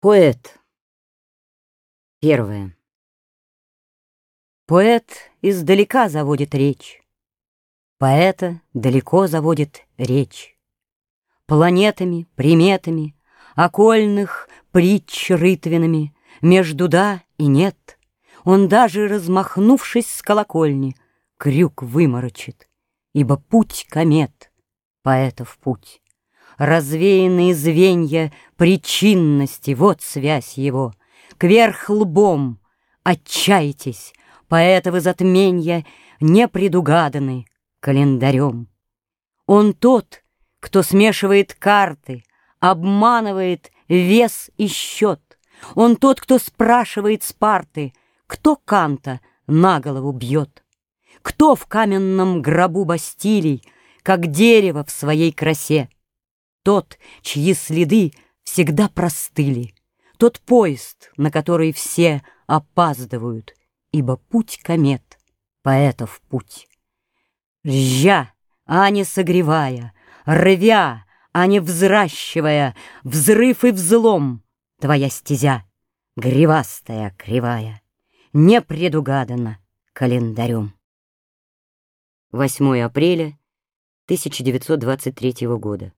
Поэт. Первое. Поэт издалека заводит речь. Поэта далеко заводит речь. Планетами, приметами, окольных притч рытвинами, Между да и нет. Он даже, размахнувшись с колокольни, Крюк выморочит, ибо путь комет, Поэтов путь. Развеянные звенья причинности, вот связь его. Кверх лбом, отчайтесь, поэтовы затменья Не предугаданы календарем. Он тот, кто смешивает карты, Обманывает вес и счет. Он тот, кто спрашивает с парты, Кто Канта на голову бьет. Кто в каменном гробу Бастилий, Как дерево в своей красе — тот, чьи следы всегда простыли, Тот поезд, на который все опаздывают, Ибо путь комет, поэтов путь. Жжа, а не согревая, Рвя, а не взращивая, Взрыв и взлом твоя стезя, Гривастая, кривая, Не предугадана календарем. 8 апреля 1923 года.